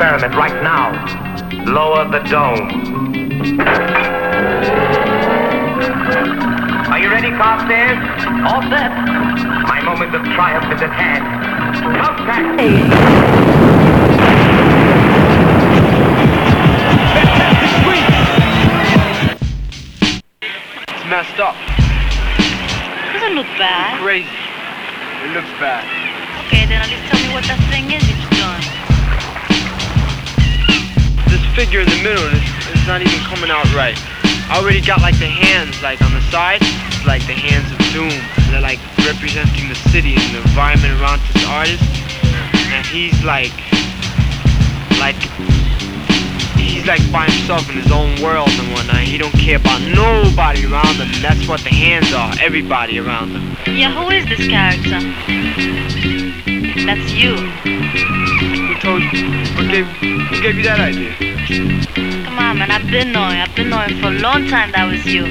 experiment right now. Lower the dome. Are you ready, Carstairs? All set. My moment of triumph is at hand. Contact! It's messed up. Doesn't look bad. Crazy. It looks bad. Okay, then at least tell me what that thing is you've done. Figure in the middle is, is not even coming out right. I already got like the hands like on the side. Like the hands of doom. They're like representing the city and the environment around this artist. And he's like like he's like by himself in his own world and whatnot. He don't care about nobody around him. And that's what the hands are. Everybody around him. Yeah, who is this character? That's you. Who told you? Who gave, who gave you that idea? Come on, man. I've been knowing. I've been knowing for a long time that was you.